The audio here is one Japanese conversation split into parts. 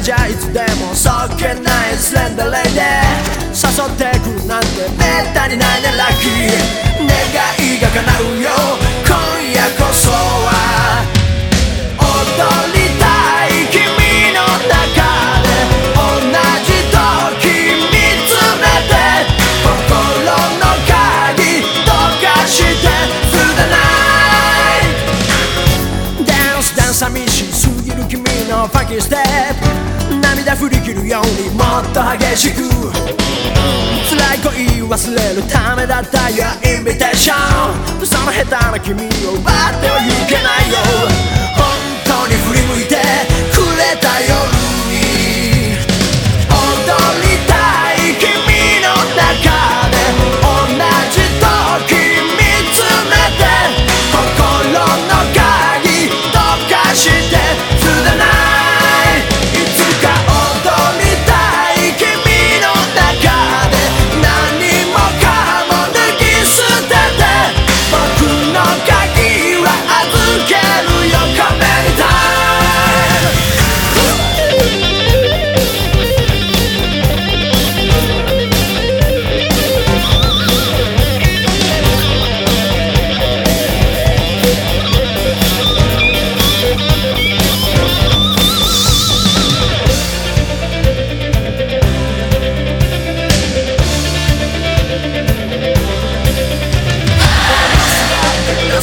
じゃいつでもそっけないスレンダーレイで誘ってくなんてめったにないねラッキー願いが叶うよ今夜こそは踊りたい君の中で同じ時見つめて心の鍵どかしてすだないダンスダンス寂しすぎる君のファンキーステップ。振り切るようにもっと激しく。辛い恋忘れるためだったよインビテーション。その下手な君を奪ってはいけないよ。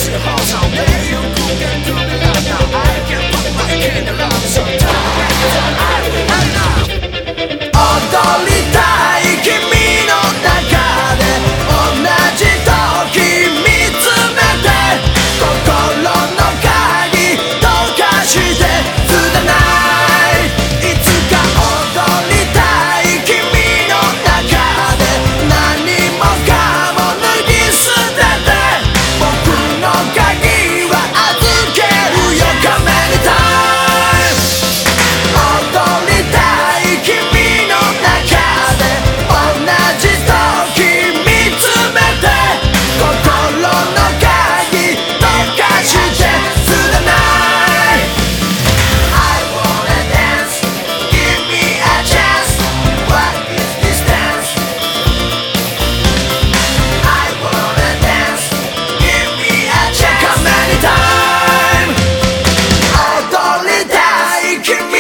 踊りた